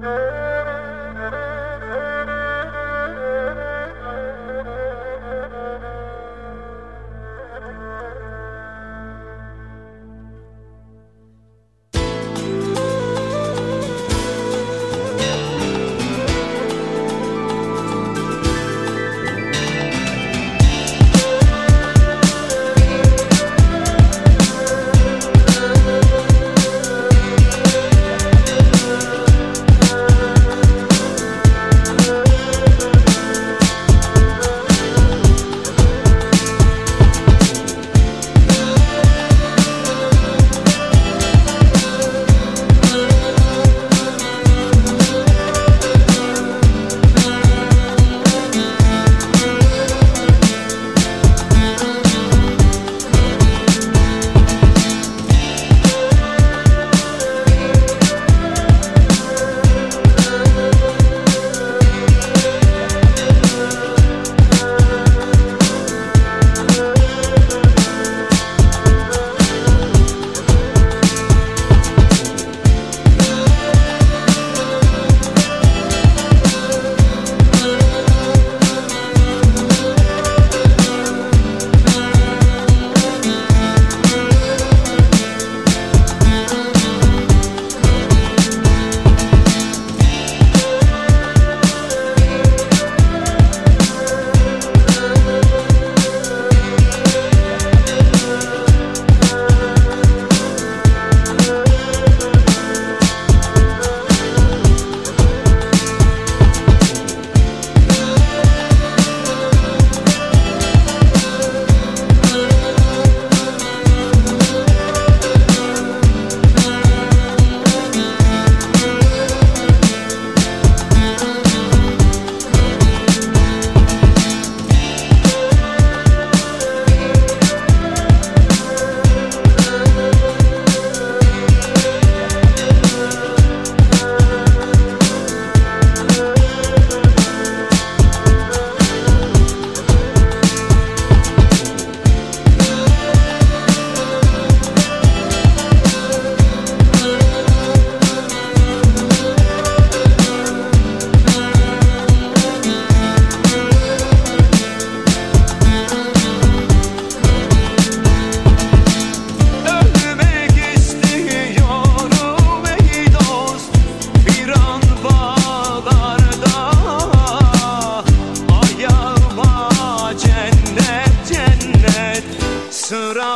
Oh.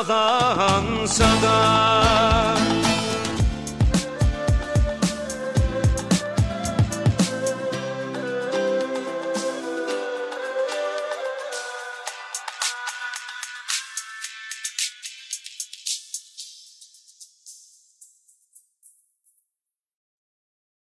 yalansa da